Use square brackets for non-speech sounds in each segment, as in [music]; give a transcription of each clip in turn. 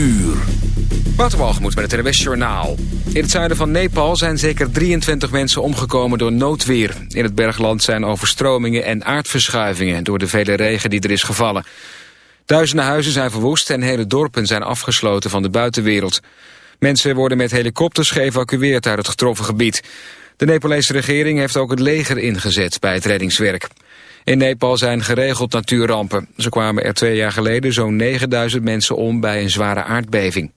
uur. Waterwalgemoed met het NWS Journaal. In het zuiden van Nepal zijn zeker 23 mensen omgekomen door noodweer. In het bergland zijn overstromingen en aardverschuivingen... door de vele regen die er is gevallen. Duizenden huizen zijn verwoest en hele dorpen zijn afgesloten van de buitenwereld. Mensen worden met helikopters geëvacueerd uit het getroffen gebied. De Nepalese regering heeft ook het leger ingezet bij het reddingswerk. In Nepal zijn geregeld natuurrampen. Ze kwamen er twee jaar geleden zo'n 9000 mensen om bij een zware aardbeving.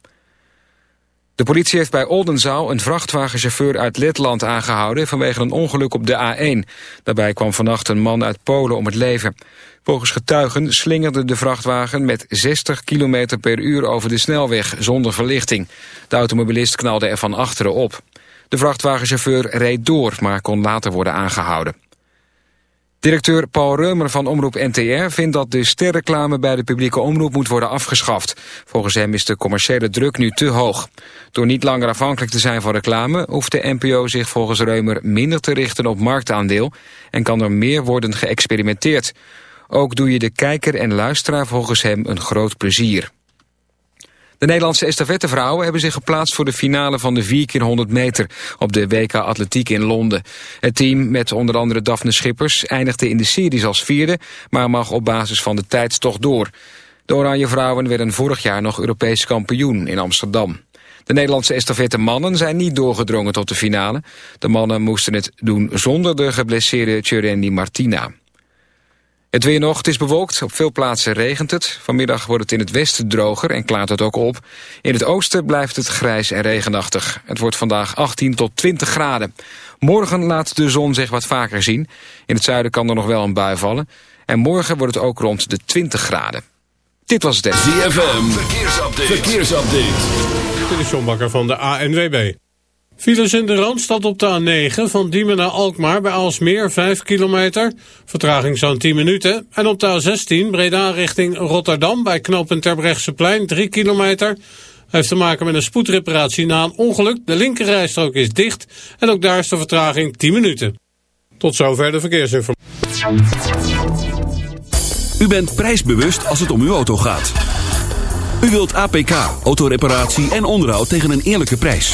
De politie heeft bij Oldenzaal een vrachtwagenchauffeur uit Letland aangehouden vanwege een ongeluk op de A1. Daarbij kwam vannacht een man uit Polen om het leven. Volgens getuigen slingerde de vrachtwagen met 60 km per uur over de snelweg zonder verlichting. De automobilist knalde er van achteren op. De vrachtwagenchauffeur reed door, maar kon later worden aangehouden. Directeur Paul Reumer van Omroep NTR vindt dat de sterreclame bij de publieke omroep moet worden afgeschaft. Volgens hem is de commerciële druk nu te hoog. Door niet langer afhankelijk te zijn van reclame hoeft de NPO zich volgens Reumer minder te richten op marktaandeel en kan er meer worden geëxperimenteerd. Ook doe je de kijker en luisteraar volgens hem een groot plezier. De Nederlandse estafettevrouwen hebben zich geplaatst voor de finale van de 4 keer 100 meter op de WK Atletiek in Londen. Het team met onder andere Daphne Schippers eindigde in de series als vierde, maar mag op basis van de tijdstocht door. De Oranje Vrouwen werden vorig jaar nog Europees kampioen in Amsterdam. De Nederlandse estafette mannen zijn niet doorgedrongen tot de finale. De mannen moesten het doen zonder de geblesseerde Tjurendi Martina. Het weer nog, het is bewolkt, op veel plaatsen regent het. Vanmiddag wordt het in het westen droger en klaart het ook op. In het oosten blijft het grijs en regenachtig. Het wordt vandaag 18 tot 20 graden. Morgen laat de zon zich wat vaker zien. In het zuiden kan er nog wel een bui vallen. En morgen wordt het ook rond de 20 graden. Dit was het. ZFM, verkeersupdate. verkeersupdate. Dit is John Bakker van de ANWB. Files in de Randstad op de A9 van Diemen naar Alkmaar bij Alsmeer 5 kilometer. Vertraging zo'n 10 minuten. En op de A16 Breda richting Rotterdam bij knooppunt Terbrechtseplein 3 kilometer. Heeft te maken met een spoedreparatie na een ongeluk. De linkerrijstrook is dicht en ook daar is de vertraging 10 minuten. Tot zover de verkeersinformatie. U bent prijsbewust als het om uw auto gaat. U wilt APK, autoreparatie en onderhoud tegen een eerlijke prijs.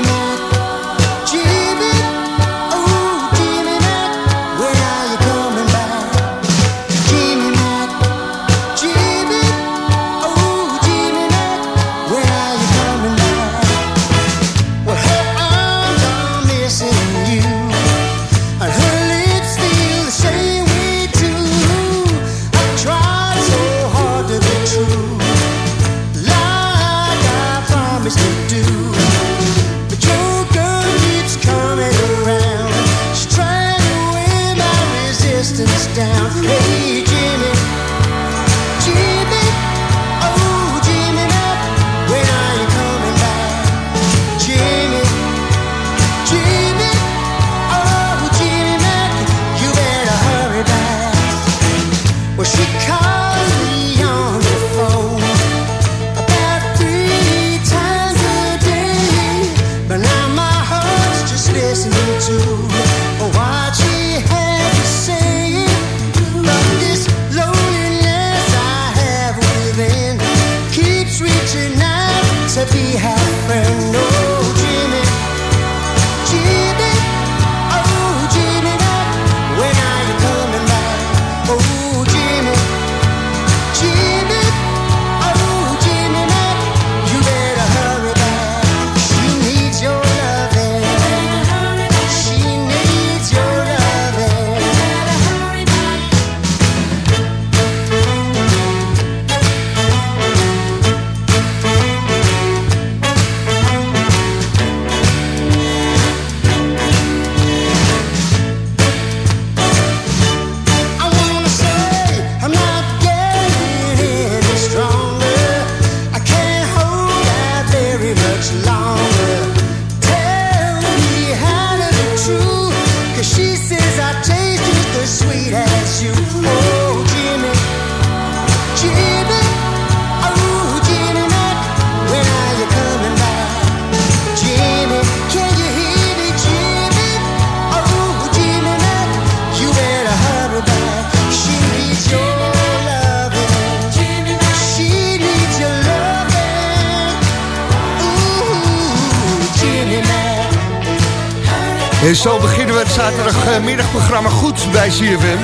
En zo beginnen we het zaterdagmiddagprogramma goed bij CFM.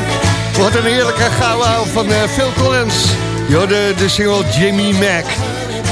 Wat een heerlijke gouden van uh, Phil Collins. de, de single Jimmy Mac.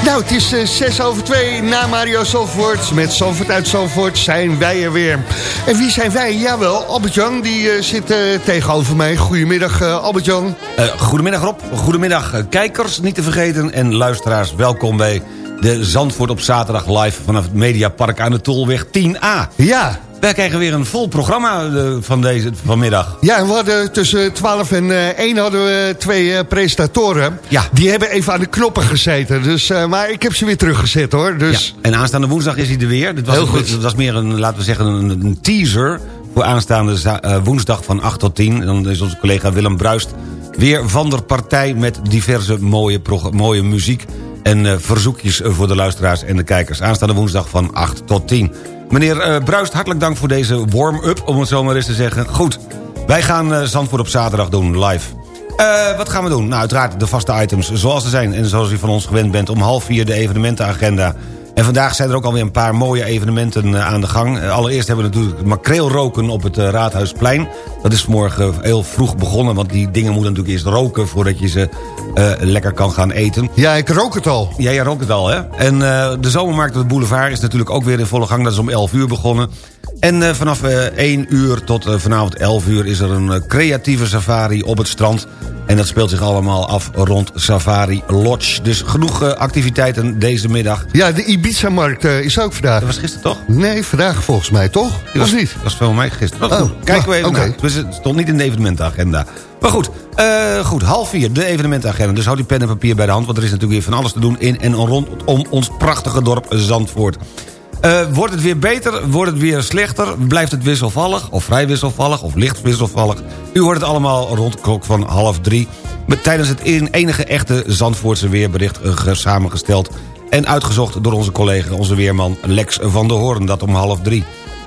Nou, het is uh, 6 over 2 na Mario Zandvoort. Met Zandvoort uit Zandvoort zijn wij er weer. En wie zijn wij? Jawel, Albert-Jan die uh, zit uh, tegenover mij. Goedemiddag Albert-Jan. goedemiddag Rob, goedemiddag kijkers niet te vergeten. En luisteraars, welkom bij de Zandvoort op zaterdag live... vanaf het Mediapark aan de Tolweg 10A. Ja, wij krijgen weer een vol programma uh, van deze vanmiddag. Ja, en we hadden tussen 12 en uh, 1 hadden we twee uh, presentatoren. Ja. Die hebben even aan de knoppen gezeten. Dus, maar ik heb ze weer teruggezet hoor. Dus... Ja. En aanstaande woensdag is hij er weer. Dit was, Heel goed. Dat was meer een, laten we zeggen, een, een teaser... voor aanstaande woensdag van 8 tot 10. En dan is onze collega Willem Bruist weer van der partij... met diverse mooie, mooie muziek en verzoekjes voor de luisteraars en de kijkers. Aanstaande woensdag van 8 tot 10. Meneer uh, Bruist, hartelijk dank voor deze warm-up, om het zo maar eens te zeggen. Goed, wij gaan uh, Zandvoort op zaterdag doen, live. Uh, wat gaan we doen? Nou, uiteraard de vaste items zoals ze zijn... en zoals u van ons gewend bent, om half vier de evenementenagenda... En vandaag zijn er ook alweer een paar mooie evenementen aan de gang. Allereerst hebben we natuurlijk makreelroken op het Raadhuisplein. Dat is vanmorgen heel vroeg begonnen, want die dingen moeten natuurlijk eerst roken... voordat je ze uh, lekker kan gaan eten. Ja, ik rook het al. Ja, jij rookt het al, hè? En uh, de zomermarkt op de boulevard is natuurlijk ook weer in volle gang. Dat is om 11 uur begonnen. En uh, vanaf 1 uur tot vanavond 11 uur is er een creatieve safari op het strand... En dat speelt zich allemaal af rond Safari Lodge. Dus genoeg activiteiten deze middag. Ja, de Ibiza-markt is ook vandaag. Dat was gisteren toch? Nee, vandaag volgens mij toch? Die was of niet? Dat was van mij gisteren. Oh, Kijken we even okay. naar. Dus het stond niet in de evenementenagenda. Maar goed, uh, goed, half vier, de evenementenagenda. Dus houd die pen en papier bij de hand... want er is natuurlijk weer van alles te doen in en rondom ons prachtige dorp Zandvoort. Uh, wordt het weer beter? Wordt het weer slechter? Blijft het wisselvallig? Of vrij wisselvallig? Of licht wisselvallig? U hoort het allemaal rond de klok van half drie. Met, tijdens het enige echte Zandvoortse weerbericht uh, samengesteld... en uitgezocht door onze collega, onze weerman Lex van der Hoorn. Dat om half drie.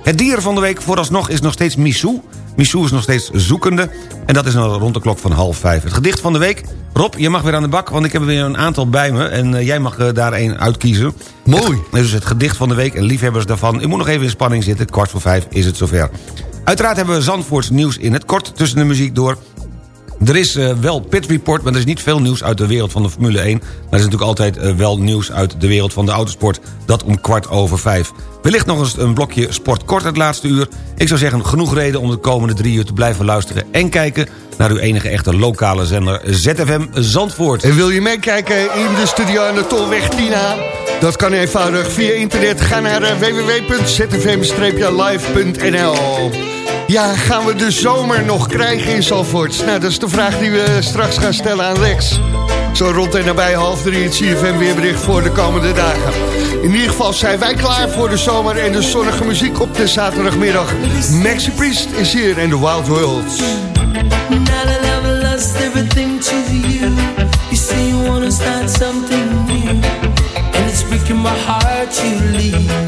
Het dier van de week vooralsnog is nog steeds Missou. Missou is nog steeds zoekende. En dat is nog rond de klok van half vijf. Het gedicht van de week. Rob, je mag weer aan de bak, want ik heb er weer een aantal bij me. En uh, jij mag uh, daar een uitkiezen. Mooi. Het, dus het gedicht van de week en liefhebbers daarvan. Ik moet nog even in spanning zitten. Kwart voor vijf is het zover. Uiteraard hebben we Zandvoorts nieuws in het kort tussen de muziek door. Er is uh, wel Pit Report, maar er is niet veel nieuws uit de wereld van de Formule 1. Maar er is natuurlijk altijd uh, wel nieuws uit de wereld van de autosport. Dat om kwart over vijf. Wellicht nog eens een blokje sport kort het laatste uur. Ik zou zeggen, genoeg reden om de komende drie uur te blijven luisteren... en kijken naar uw enige echte lokale zender ZFM Zandvoort. En wil je meekijken in de studio aan de Tolweg Tina? Dat kan eenvoudig via internet. Ga naar uh, www.zfm-live.nl Ja, gaan we de zomer nog krijgen in Zandvoort? Nou, dat is de vraag die we straks gaan stellen aan Lex. Zo rond en nabij half drie het CFM weerbericht voor de komende dagen. In ieder geval zijn wij klaar voor de zomer en de zonnige muziek op de zaterdagmiddag. Maxi Priest is hier in The Wild World. My heart you leaving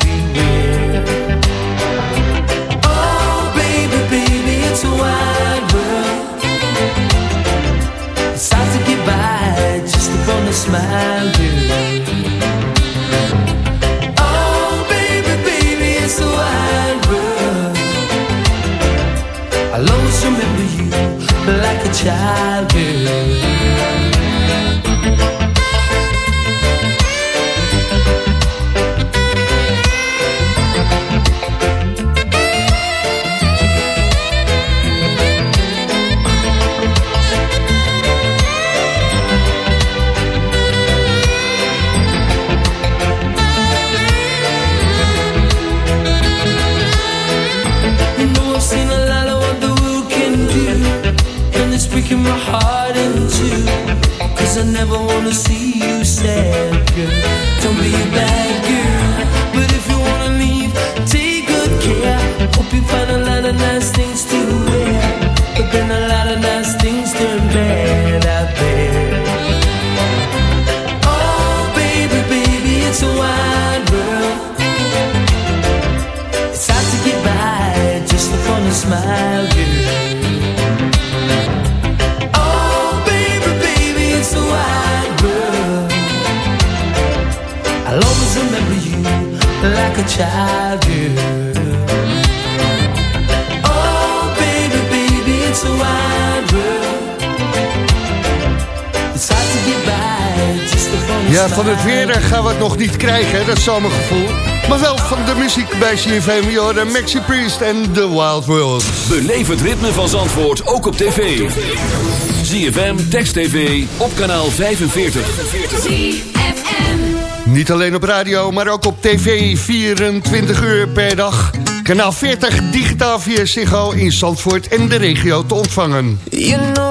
Child, van het weer gaan we het nog niet krijgen, dat zomergevoel. Maar wel van de muziek bij CFM, joh, de Maxi Priest en The Wild World. Beleef het ritme van Zandvoort ook op tv. ZFM, Text TV, op kanaal 45. Niet alleen op radio, maar ook op tv 24 uur per dag. Kanaal 40 digitaal via Ziggo in Zandvoort en de regio te ontvangen. You know I've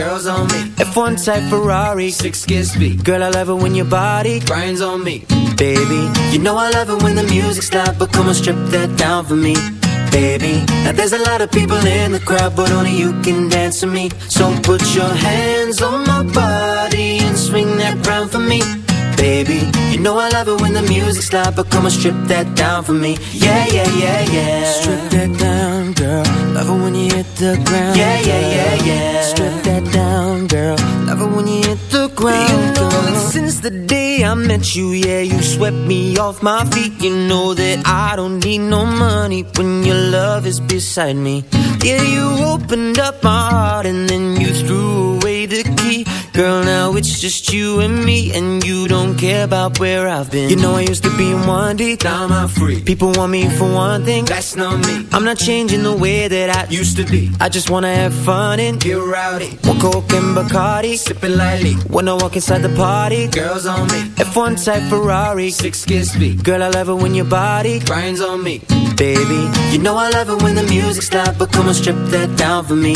girls on me. F1 type Ferrari, six kiss speed. Girl, I love it when your body grinds on me. Baby, you know I love it when the music's loud, but come on, strip that down for me. Baby, now there's a lot of people in the crowd, but only you can dance with me. So put your hands on my body and swing that round for me. Baby, you know I love it when the music's loud, but come on, strip that down for me. Yeah, yeah, yeah, yeah. Strip that down, girl. Love it when you hit the ground. Yeah, yeah, yeah, yeah. Strip that down, girl. Love it when you hit the ground. You know that since the day I met you, yeah, you swept me off my feet. You know that I don't need no money when your love is beside me. Yeah, you opened up my heart and then you threw away the key. Girl, now it's just you and me, and you don't care about where I've been. You know I used to be in one deep, now I'm free. People want me for one thing, that's not me. I'm not changing the way that I used to be. I just wanna have fun and get rowdy. One coke and Bacardi, sipping lightly. When I walk inside the party, girls on me. F1 type Ferrari, six kiss speed. Girl, I love it when your body grinds on me. Baby, you know I love it when the music's loud, but come on, strip that down for me.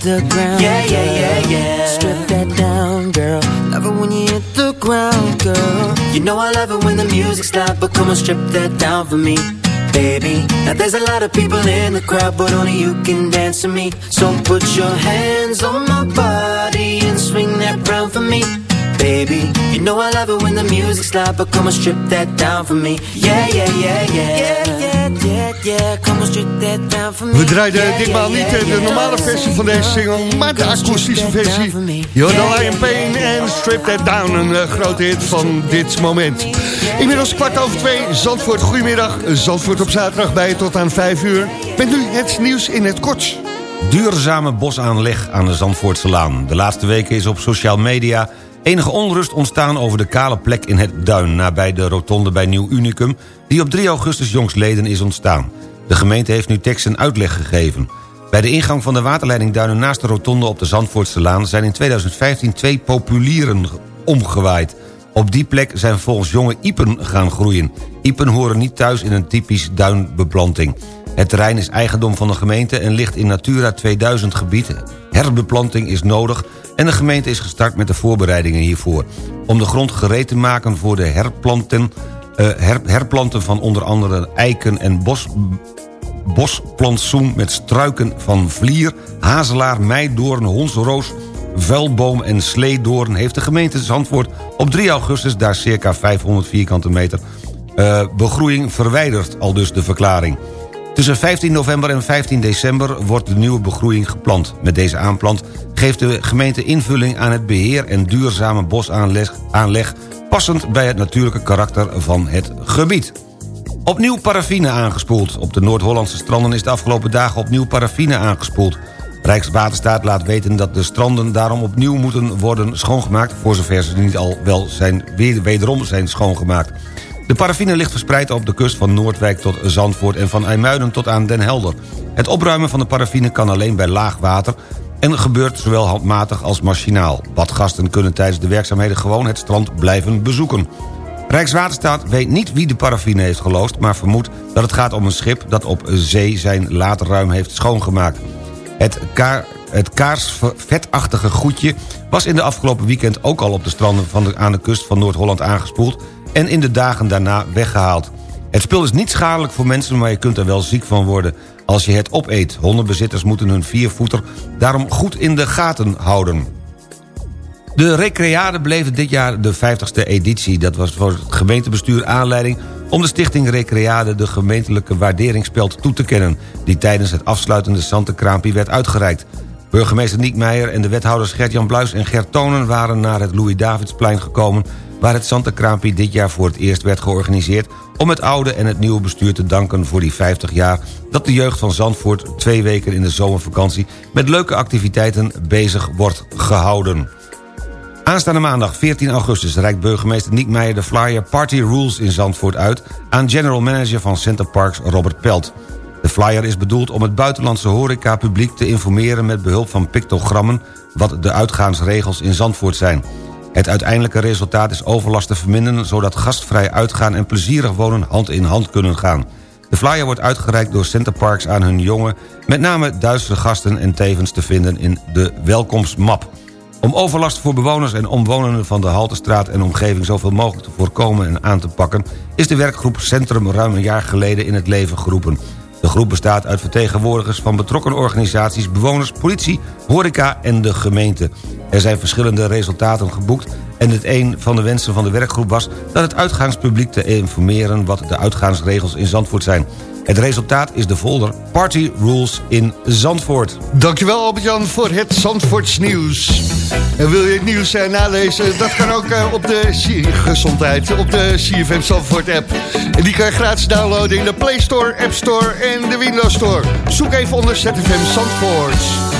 The ground. Yeah, yeah, yeah, yeah. Strip that down, girl. Love it when you hit the ground, girl. You know I love it when the music's loud, but come on, strip that down for me. Baby, now there's a lot of people in the crowd, but only you can dance with me. So put your hands on my body and swing that round for me. Baby, you know I love it when the music's loud, but come on, strip that down for me. Yeah, yeah, yeah, yeah. Yeah, yeah, yeah, yeah. Come on, strip that down for me. We draaiden Yeah, ditmaal yeah, niet yeah, de yeah. normale versie van deze single, maar de akoestische versie. Jordan Lion Pain en Strip That Down, een eh, grote hit van dit moment. Inmiddels kwart over twee, Zandvoort, goedemiddag. Zandvoort op zaterdag bij je tot aan vijf uur. Met nu het nieuws in het kort. Duurzame bosaanleg aan de Zandvoortse Laan. De laatste weken is op social media enige onrust ontstaan over de kale plek in het Duin... nabij de rotonde bij Nieuw Unicum... die op 3 augustus jongstleden is ontstaan. De gemeente heeft nu tekst en uitleg gegeven. Bij de ingang van de waterleiding Duinen naast de rotonde op de Zandvoortse Laan... zijn in 2015 twee populieren omgewaaid. Op die plek zijn volgens jonge iepen gaan groeien. Iepen horen niet thuis in een typisch duinbeplanting. Het terrein is eigendom van de gemeente en ligt in Natura 2000 gebied. Herbeplanting is nodig en de gemeente is gestart met de voorbereidingen hiervoor. Om de grond gereed te maken voor de herplanten, eh, her- herplanten van onder andere eiken en bos, bosplantsoen met struiken van vlier, hazelaar, meidoorn, hondsroos, Vuilboom en Sleedoorn... heeft de gemeente Zandvoort op 3 augustus... daar circa 500 vierkante meter uh, begroeiing verwijderd, al dus de verklaring. Tussen 15 november en 15 december wordt de nieuwe begroeiing geplant. Met deze aanplant geeft de gemeente invulling aan het beheer... en duurzame bosaanleg aanleg, passend bij het natuurlijke karakter van het gebied. Opnieuw paraffine aangespoeld. Op de Noord-Hollandse stranden is de afgelopen dagen opnieuw paraffine aangespoeld. Rijkswaterstaat laat weten dat de stranden daarom opnieuw moeten worden schoongemaakt... voor zover ze niet al wel zijn, wederom zijn schoongemaakt. De paraffine ligt verspreid op de kust van Noordwijk tot Zandvoort... en van IJmuiden tot aan Den Helder. Het opruimen van de paraffine kan alleen bij laag water... en gebeurt zowel handmatig als machinaal. Badgasten kunnen tijdens de werkzaamheden gewoon het strand blijven bezoeken. Rijkswaterstaat weet niet wie de paraffine heeft geloosd... maar vermoedt dat het gaat om een schip dat op zee zijn laterruim heeft schoongemaakt. Het, kaar, het kaarsvetachtige goedje was in de afgelopen weekend ook al op de stranden van aan de kust van Noord-Holland aangespoeld... en in de dagen daarna weggehaald. Het spul is niet schadelijk voor mensen, maar je kunt er wel ziek van worden als je het opeet. Hondenbezitters moeten hun viervoeter daarom goed in de gaten houden. De Recreade bleef dit jaar de 50ste editie. Dat was voor het gemeentebestuur aanleiding om de stichting Recreade de gemeentelijke waarderingspeld toe te kennen... die tijdens het afsluitende Santekraampie werd uitgereikt. Burgemeester Niek Meijer en de wethouders Gert-Jan Bluis en Gert Tonen... waren naar het Louis-Davidsplein gekomen... waar het Santekraampie dit jaar voor het eerst werd georganiseerd... om het oude en het nieuwe bestuur te danken voor die 50 jaar... dat de jeugd van Zandvoort twee weken in de zomervakantie... met leuke activiteiten bezig wordt gehouden. Aanstaande maandag 14 augustus reikt burgemeester Niek Meijer de flyer Party Rules in Zandvoort uit... aan general manager van Center Parks Robert Pelt. De flyer is bedoeld om het buitenlandse horeca-publiek te informeren... met behulp van pictogrammen wat de uitgaansregels in Zandvoort zijn. Het uiteindelijke resultaat is overlast te verminderen... zodat gastvrij uitgaan en plezierig wonen hand in hand kunnen gaan. De flyer wordt uitgereikt door Center Parks aan hun jonge... met name Duitse gasten en tevens te vinden in de welkomstmap... Om overlast voor bewoners en omwonenden van de Haltestraat en omgeving zoveel mogelijk te voorkomen en aan te pakken... is de werkgroep Centrum ruim een jaar geleden in het leven geroepen. De groep bestaat uit vertegenwoordigers van betrokken organisaties... bewoners, politie, horeca en de gemeente. Er zijn verschillende resultaten geboekt... en het een van de wensen van de werkgroep was... dat het uitgaanspubliek te informeren wat de uitgaansregels in Zandvoort zijn... Het resultaat is de folder Party Rules in Zandvoort. Dankjewel Albert-Jan voor het Zandvoorts nieuws. En wil je het nieuws uh, nalezen? Dat kan ook uh, op de gezondheid, op de CFM Zandvoort app. En die kan je gratis downloaden in de Play Store, App Store en de Windows Store. Zoek even onder ZFM Zandvoort.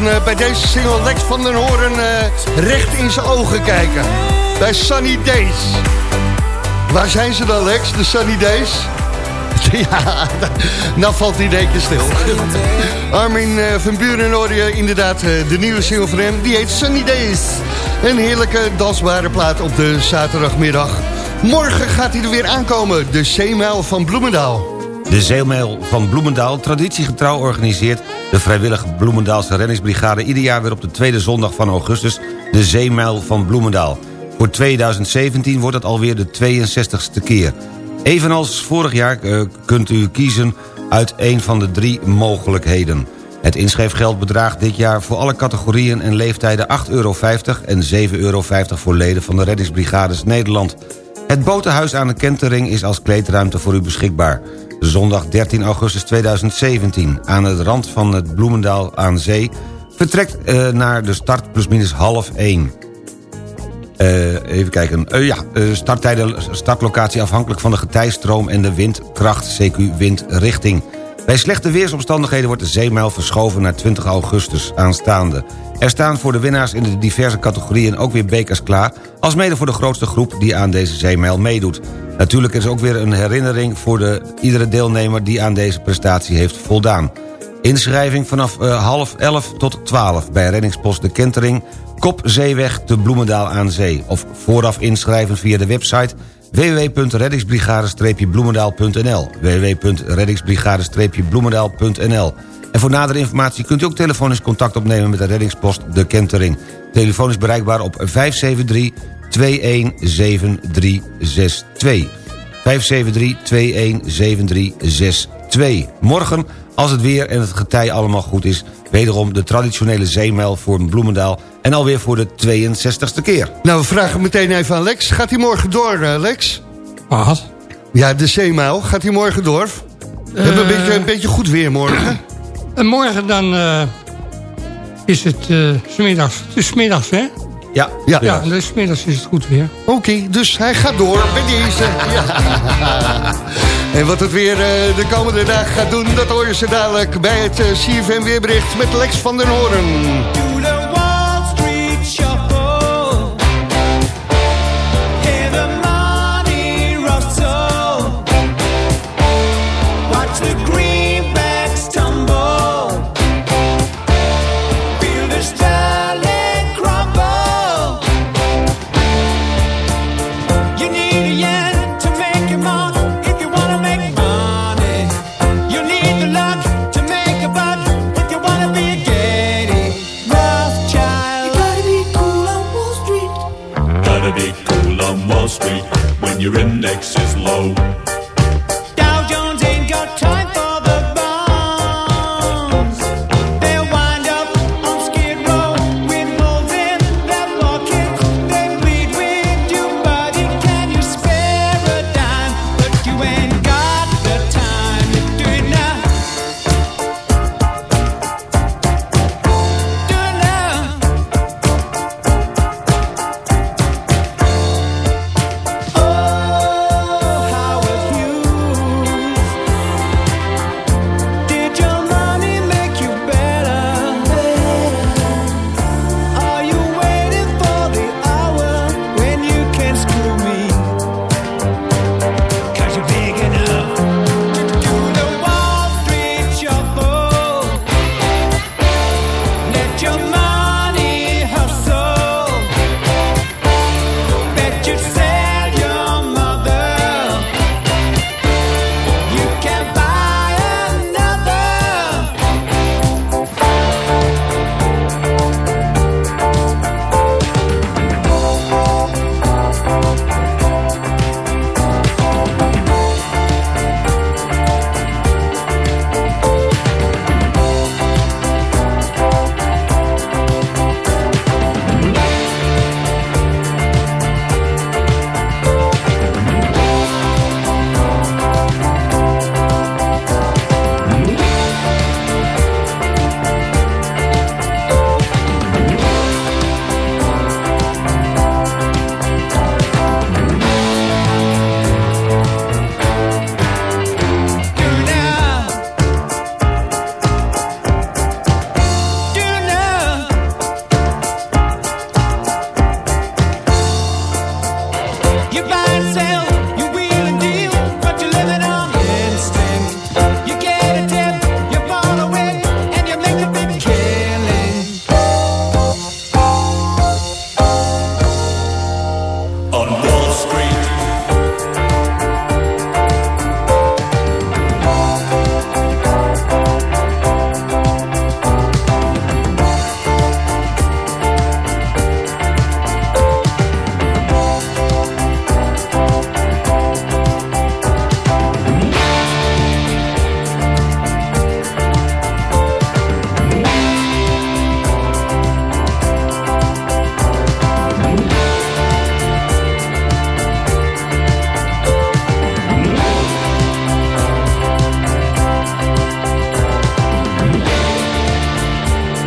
Dan eh, bij deze single Lex van den Hoorn eh, recht in zijn ogen kijken. Bij Sunny Days. Waar zijn ze dan, Lex, de Sunny Days? [laughs] Ja, nou valt één keer stil. [laughs] Armin eh, van Buren hoorde je inderdaad de nieuwe single van hem. Die heet Sunny Days. Een heerlijke dansbare plaat op de zaterdagmiddag. Morgen gaat hij er weer aankomen. De Zeemijl van Bloemendaal. De Zeemijl van Bloemendaal, traditiegetrouw organiseert... de vrijwillige Bloemendaalse reddingsbrigade... ieder jaar weer op de tweede zondag van augustus... de Zeemijl van Bloemendaal. Voor 2017 wordt het alweer de 62ste keer. Evenals vorig jaar eh, kunt u kiezen uit een van de drie mogelijkheden. Het inschrijfgeld bedraagt dit jaar voor alle categorieën en leeftijden 8,50 euro... en 7,50 euro voor leden van de reddingsbrigades Nederland. Het botenhuis aan de Kentering is als kleedruimte voor u beschikbaar. Zondag 13 augustus 2017 aan de rand van het Bloemendaal aan Zee... vertrekt eh, naar de start plusminus half 1. Eh, even kijken. Eh, ja, starttijden, startlocatie afhankelijk van de getijstroom en de windkracht, CQ windrichting. Bij slechte weersomstandigheden wordt de zeemijl verschoven naar 20 augustus aanstaande. Er staan voor de winnaars in de diverse categorieën ook weer bekers klaar... als mede voor de grootste groep die aan deze zeemijl meedoet. Natuurlijk is ook weer een herinnering voor de, iedere deelnemer... die aan deze prestatie heeft voldaan. Inschrijving vanaf eh, half 11 tot 12 bij reddingspost De Kentering... Kop Zeeweg te Bloemendaal aan Zee. Of vooraf inschrijven via de website www.reddingsbrigade-bloemendaal.nl www.reddingsbrigade-bloemendaal.nl En voor nadere informatie kunt u ook telefonisch contact opnemen met de reddingspost De Kentering. Telefoon is bereikbaar op 573-217362. 573-217362. Morgen, als het weer en het getij allemaal goed is... wederom de traditionele zeemijl voor Bloemendaal... en alweer voor de 62ste keer. Nou, we vragen meteen even aan Lex. Gaat hij morgen door, eh, Lex? Wat? Ja, de zeemijl. Gaat hij morgen door? We hebben een beetje, een beetje goed weer morgen. En morgen dan eh, is het uh, smiddags. Het is smiddags, hè? Ja, Ja. Ja, dus middags is het goed weer. Oké, dus hij gaat door bij deze. [laughs] Ja. En wat het weer eh, de komende dag gaat doen, dat hoor je ze dadelijk bij het eh, CFM weerbericht met Lex van den Hoorn.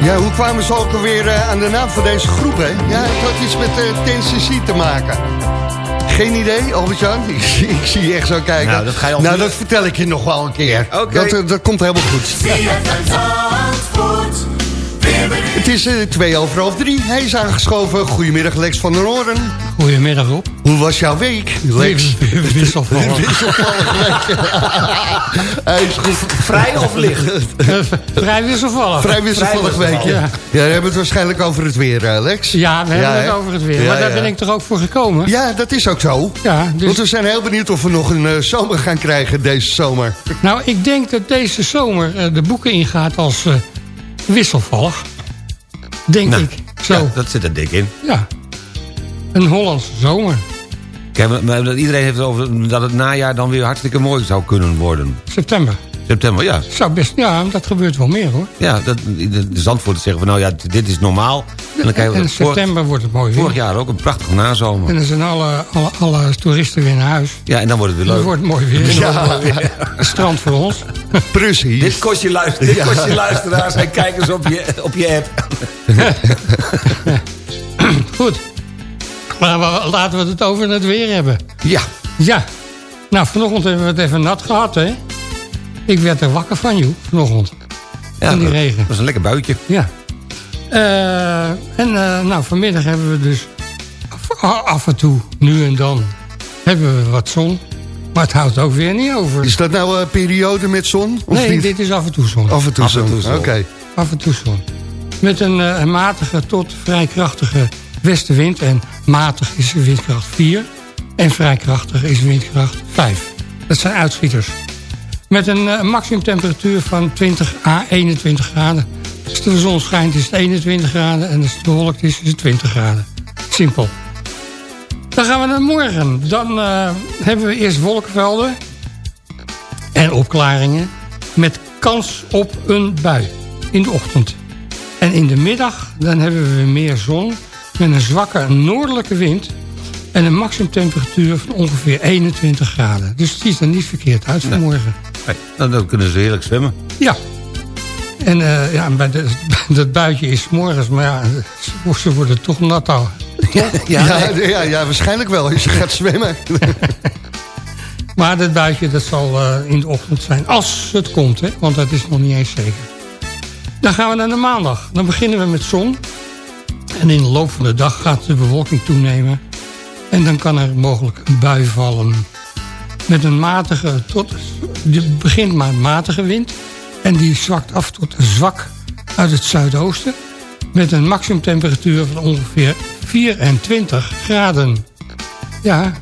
Ja, hoe kwamen ze ook alweer eh, aan de naam van deze groep, hè? Ja, het had iets met uh, Tennessee te maken. Geen idee, Albert-Jan? Ik, zie- ik zie je echt zo kijken. Nou, dat ga je al nou, dat vertel ik je nog wel een keer. Oké. Dat, eh, dat komt helemaal goed. Het is eh, twee over half drie. Hij is aangeschoven. Goedemiddag, Lex van der Hoorn. Goedemiddag Rob. Hoe was jouw week, Lex? [laughs] Wisselvallig. Wisselvallig week. [laughs] Hij is goed. Vrij of licht? [laughs] Vrij wisselvallig. Vrij wisselvallig weekje. Ja. wisselvallig. we hebben het waarschijnlijk over het weer, eh, Lex. Ja, we hebben Ja, het over het weer. Ja, maar daar ja. ben ik toch ook voor gekomen? Ja, dat is ook zo. Ja, dus, Want we zijn heel benieuwd of we nog een eh, zomer gaan krijgen deze zomer. nou, ik denk dat deze zomer eh, de boeken ingaat als eh, wisselvallig. Denk Nou, ik. Zo, Ja, ja. dat zit er dik in. Een Hollandse zomer. Kijk, maar- maar iedereen heeft het over dat het najaar dan weer hartstikke mooi zou kunnen worden. September. September, ja. Zou best, ja, dat gebeurt wel meer hoor. Ja, dat, de, de Zandvoorters zeggen van nou ja, dit is normaal. En dan krijgen we En vorig, september wordt het mooi weer. vorig jaar ook een prachtige nazomer. En dan zijn alle, alle, alle toeristen weer naar huis. Ja, en dan wordt het weer Dan leuk. wordt het mooi weer. Ja, [laughs] Strand voor ons. precies. Dit kost je, luister, dit kost je luisteraars en kijkers op je, op je app. [laughs] Goed. Maar we- laten we het over het weer hebben. Ja. Ja. Nou, vanochtend hebben we het even nat gehad, hè? Ik werd er wakker van, joh, vanochtend. ja Van die regen. Dat is een lekker buitje. Ja. Eh, en eh, nou, vanmiddag hebben we dus af, af en toe, nu en dan, hebben we wat zon. Maar het houdt ook weer niet over. Is dat nou een periode met zon? Of nee, niet? dit is af en toe zon. Af en toe Af en zon. toe zon. Oké. Af en toe zon. Met een, eh, een matige tot vrij krachtige westenwind. En matig is windkracht 4. En vrij krachtig is windkracht 5. Dat zijn uitschieters. Met een eh, maximumtemperatuur van 20 à 21 graden. Als de zon schijnt is het 21 graden. En als het bewolkt is, is het 20 graden. Simpel. Dan gaan we naar morgen. Dan eh, hebben we eerst wolkenvelden. En opklaringen. Met kans op een bui in de ochtend. En in de middag dan hebben we meer zon met een zwakke noordelijke wind... en een maximumtemperatuur van ongeveer 21 graden. Dus het ziet er niet verkeerd uit vanmorgen. Nou, dan kunnen ze heerlijk zwemmen. Ja. En ja, ja, bij de, dat buitje is 's morgens, maar ja, ze- ze worden toch nat al. Ja, [laughs] ja, ja, ja, waarschijnlijk wel. Als je gaat zwemmen. [laughs] Maar dat buitje dat zal eh, in de ochtend zijn, als het komt, hè, want dat is nog niet eens zeker. Dan gaan we naar de maandag. Dan beginnen we met zon. En in de loop van de dag gaat de bewolking toenemen. En dan kan er mogelijk een bui vallen. Met een matige tot... Het begint maar een matige wind. En die zwakt af tot zwak uit het zuidoosten. Met een maximumtemperatuur van ongeveer 24 graden. Ja,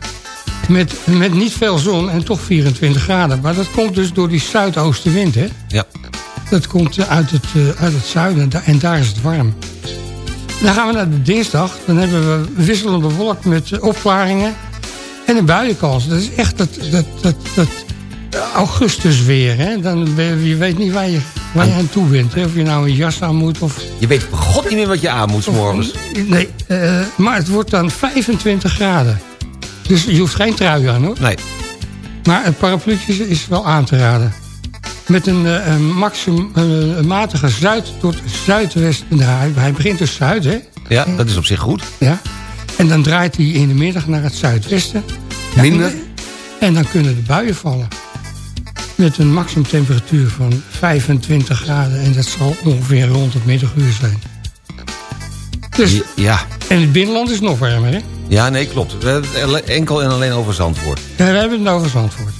met, met niet veel zon en toch 24 graden. Maar dat komt dus door die zuidoostenwind, hè? Ja. Dat komt uit het, eh, uit het zuiden en daar is het warm. Dan gaan we naar de dinsdag. Dan hebben we wisselende wolk met eh, opklaringen en een buienkans. Dat is echt dat, dat, dat, dat augustus weer. Hè? Dan ben je, weet niet waar je, waar je aan toe bent. Hè? Of je nou een jas aan moet of... Je weet god niet meer wat je aan moet morgens. Nee, eh, maar het wordt dan 25 graden. Dus je hoeft geen trui aan hoor. Nee. Maar een parapluutje is wel aan te raden. Met een, eh, een maximum, eh, een matige zuid tot zuidwesten. Nou, hij, hij begint dus zuid, hè? Ja, dat is op zich goed. Ja. En dan draait hij in de middag naar het zuidwesten. Minder? En, dan kunnen de buien vallen. Met een maximumtemperatuur van 25 graden. En dat zal ongeveer rond het middaguur zijn. Dus, Ja. en het binnenland is nog warmer, hè? Ja, nee, klopt. We hebben het enkel en alleen over Zandvoort. Ja, we hebben het over Zandvoort.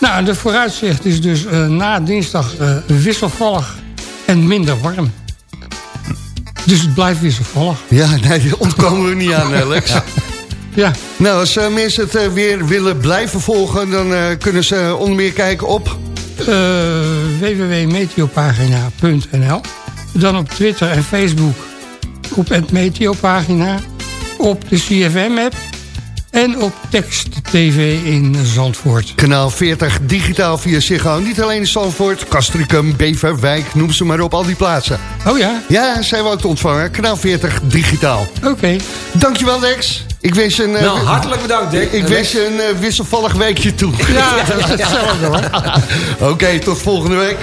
Nou, de vooruitzicht is dus eh, na dinsdag eh, wisselvallig en minder warm. [laughs] Dus het blijft wisselvallig. Ja, nee, daar ontkomen we niet aan, Alex. [laughs] Ja, Nou, als eh, mensen het eh, weer willen blijven volgen... dan eh, kunnen ze onder meer kijken op... www.meteopagina.nl Dan op Twitter en Facebook op het Meteopagina. Op de CFM-app. En op Tekst TV in Zandvoort. Kanaal 40 digitaal via Ziggo. Niet alleen in Zandvoort, Castricum, Beverwijk, noem ze maar op, al die plaatsen. Oh ja, Ja, zijn we ook te ontvangen. Kanaal 40 digitaal. oké. Dankjewel, Dex. Ik wens je een, eh, Nou, hartelijk bedankt, Dick. ik wens je een eh, wisselvallig weekje toe. [laughs] Ja, dat is hetzelfde hoor. Oké, tot volgende week.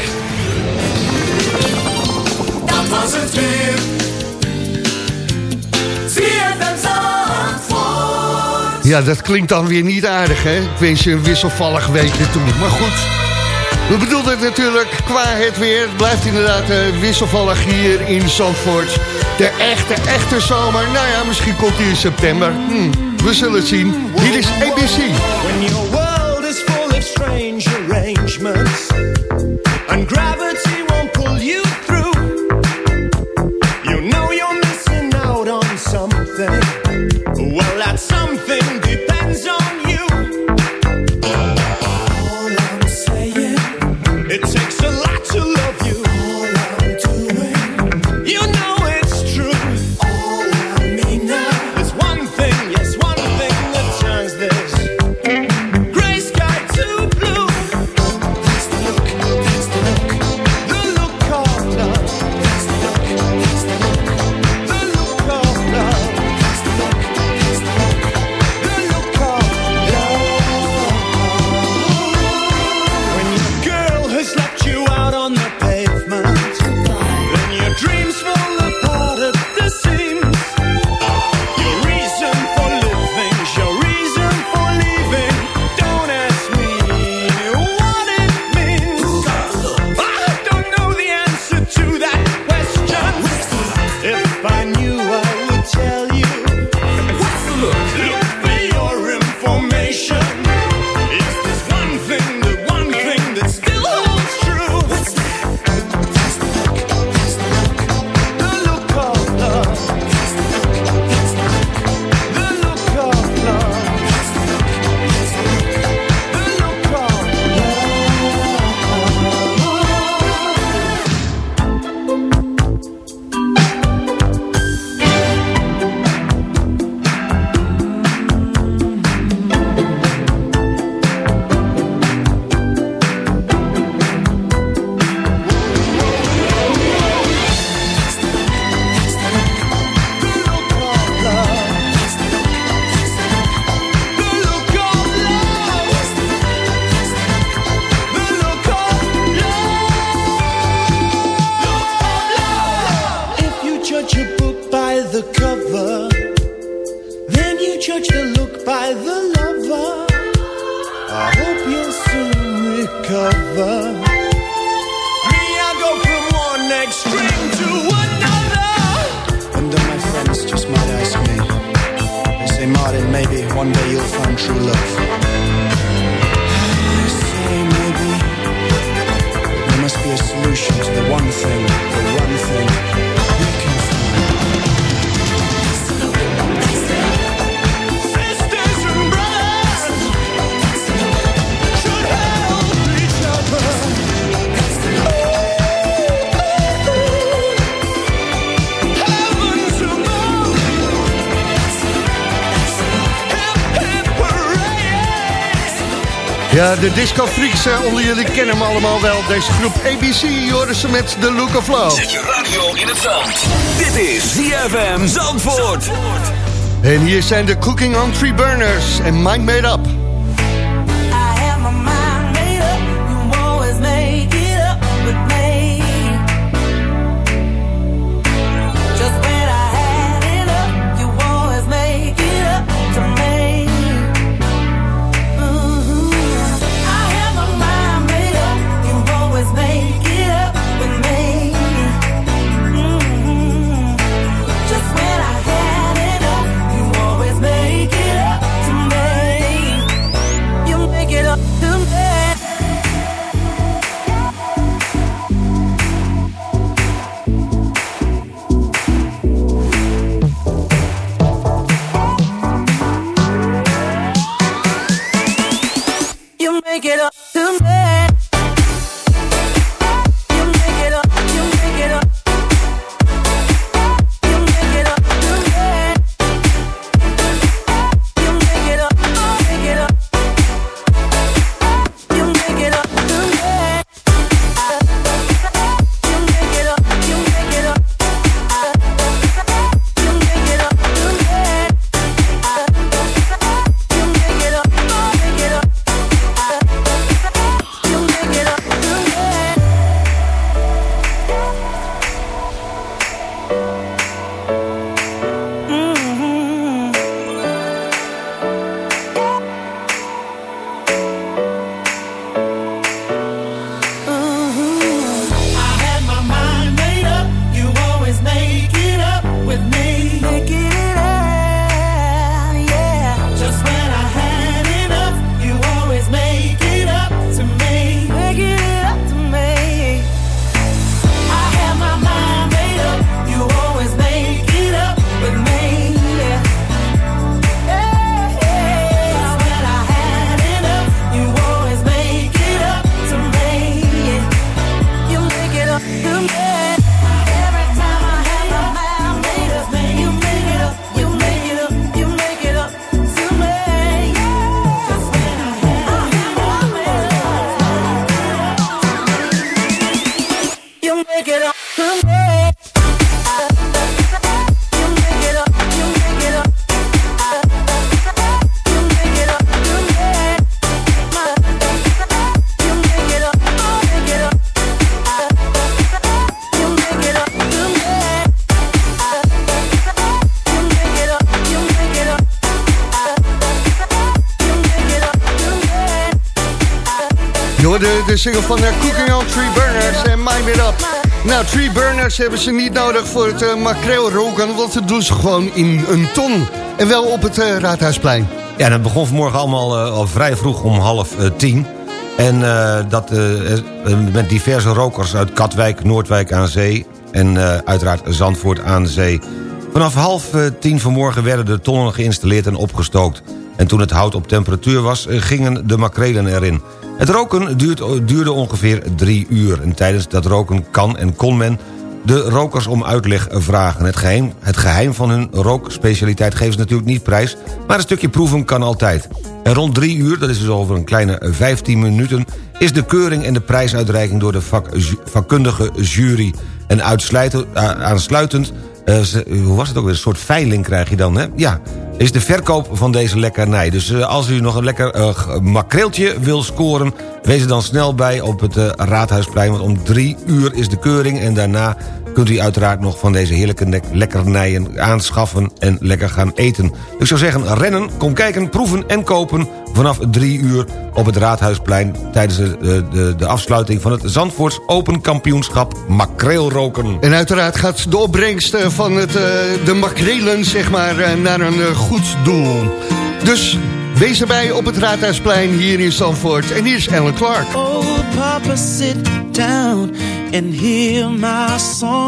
Dat was het weer. Ja, dat klinkt dan weer niet aardig, hè? Ik wens je een wisselvallig weekje toe. Maar goed, we bedoelden het natuurlijk qua het weer. Het blijft inderdaad eh, wisselvallig hier in Zandvoort. De echte, echte zomer. Nou ja, misschien komt die in september. Hm, we zullen het zien. Hier is ABC. When your world is full of strange arrangements and gravity de disco freaks eh, onder jullie kennen hem allemaal wel. Deze groep ABC, horen ze met The Look of Love. Zet je radio in het zand. Dit is ZFM Zandvoort. En hier zijn de Cooking on Three Burners en Mind Made Up. Hoorde de single van eh, Cooking on Three Burners en Mind It Up. Nou, Three Burners hebben ze niet nodig voor het uh, makreel roken, want dat doen ze gewoon in een ton. En wel op het eh, Raadhuisplein. Ja, dat begon vanmorgen allemaal eh, al vrij vroeg om half eh, tien. En eh, dat eh, eh, met diverse rokers uit Katwijk, Noordwijk aan Zee... en eh, uiteraard Zandvoort aan Zee. Vanaf half eh, tien vanmorgen werden de tonnen geïnstalleerd en opgestookt. En toen het hout op temperatuur was, eh, gingen de makrelen erin. Het roken duurt, duurde ongeveer drie uur. En tijdens dat roken kan en kon men de rokers om uitleg vragen. Het geheim, het geheim van hun rookspecialiteit geven ze natuurlijk niet prijs... maar een stukje proeven kan altijd. En rond drie uur, dat is dus over een kleine 15 minuten... is de keuring en de prijsuitreiking door de vak, vakkundige jury. En aansluitend, ze, hoe was het ook weer, een soort veiling krijg je dan, hè? Ja, is de verkoop van deze lekkernij. Dus uh, als u nog een lekker uh, makreeltje wil scoren... wees er dan snel bij op het Raadhuisplein... want om drie uur is de keuring en daarna kunt u uiteraard nog van deze heerlijke lekkernijen aanschaffen en lekker gaan eten. Dus ik zou zeggen, rennen, kom kijken, proeven en kopen vanaf 3 uur op het Raadhuisplein... tijdens de, de, de afsluiting van het Zandvoorts Open Kampioenschap Makreelroken. En uiteraard gaat de opbrengst eh, van het, eh, de makrelen zeg maar, eh, naar een goed doel. Dus wees erbij op het Raadhuisplein hier in Zandvoort. En hier is Ellen Clark. Oh, Papa, sit down and hear my song.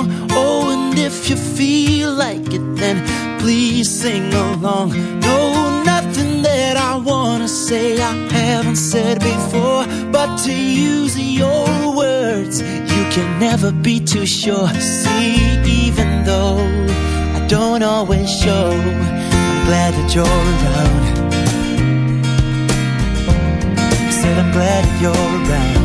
If you feel like it, then please sing along. No, nothing that I wanna say I haven't said before. But to use your words, you can never be too sure. See, even though I don't always show, I'm glad that you're around. I Said I'm glad that you're around.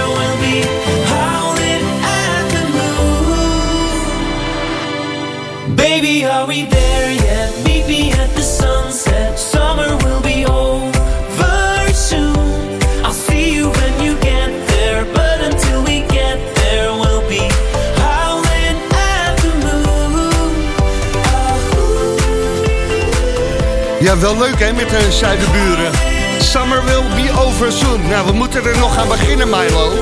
Ja, wel leuk hè, met de zuidenburen. Summer will be over soon. Nou, we moeten er nog aan beginnen, Milo.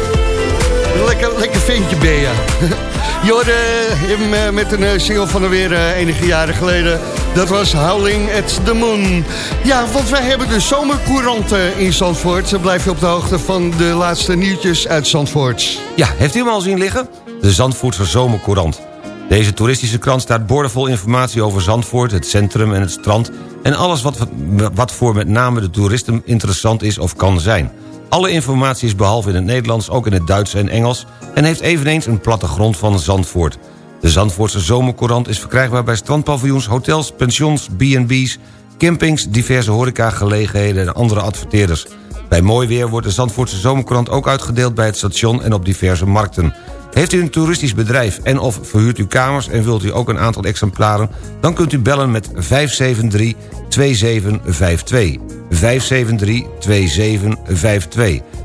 Lekker, lekker ventje ben je. [laughs] Je hoorde hem eh, met een eh, single van alweer eh, enige jaren geleden. Dat was Howling at the Moon. Ja, want wij hebben de zomercourant eh, in Zandvoort. Dan blijf je op de hoogte van de laatste nieuwtjes uit Zandvoort. Ja, heeft u hem al zien liggen? De Zandvoortse Zomercourant. Deze toeristische krant staat boordevol informatie over Zandvoort, het centrum en het strand... en alles wat, wat voor met name de toeristen interessant is of kan zijn. Alle informatie is behalve in het Nederlands ook in het Duits en Engels... en heeft eveneens een plattegrond van Zandvoort. De Zandvoortse Zomercourant is verkrijgbaar bij strandpaviljoens, hotels, pensions, B&B's... campings, diverse horecagelegenheden en andere adverteerders. Bij mooi weer wordt de Zandvoortse Zomercourant ook uitgedeeld bij het station en op diverse markten. Heeft u een toeristisch bedrijf en of verhuurt u kamers... en wilt u ook een aantal exemplaren... dan kunt u bellen met 573-2752. 573-2752.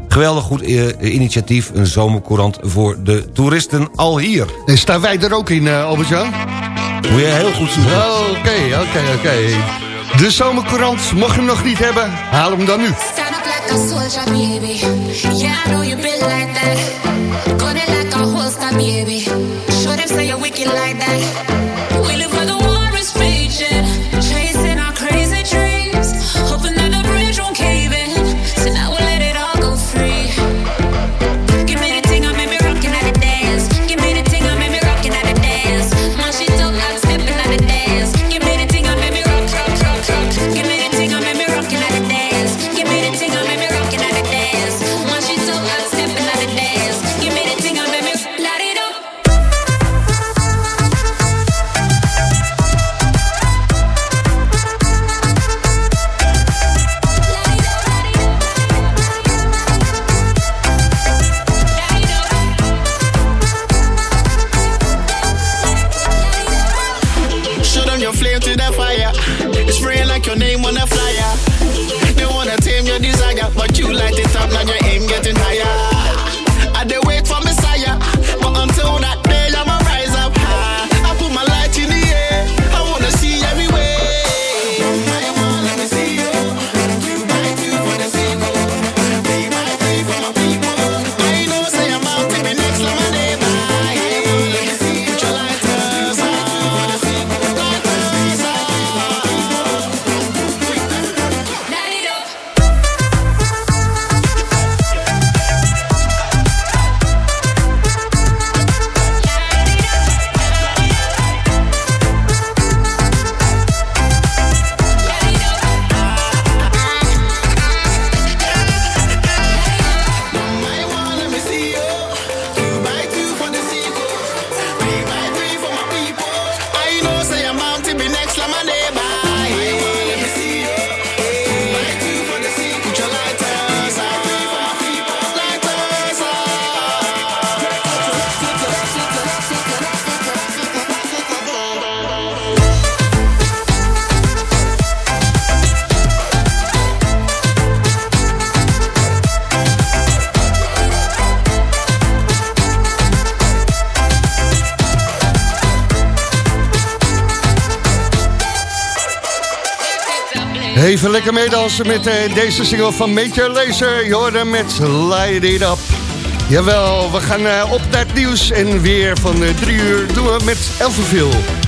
Geweldig goed eh, initiatief, een zomercourant voor de toeristen al hier. En staan wij er ook in, uh, Albert-Jan? Moet je heel goed zoeken. Oké, oké, oké. De zomercourant, mocht je hem nog niet hebben, haal hem dan nu. Stand up like a soldier, baby. Yeah, I know you been like that. Baby. Show them say you're wicked like that. Even lekker meedansen met eh, deze single van Major Laser. Jorden met Light It Up. Jawel, we gaan eh, op naar het nieuws en weer van eh, drie uur doen we met Elfenville.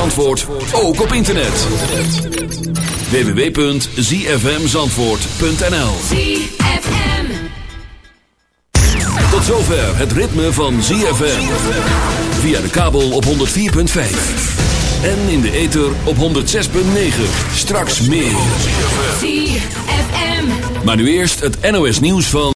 Zandvoort ook op internet. www.zfmzandvoort.nl Tot zover het ritme van ZFM. Via de kabel op 104.5. En in de ether op 106.9. Straks meer. ZFM Maar nu eerst het NOS nieuws van...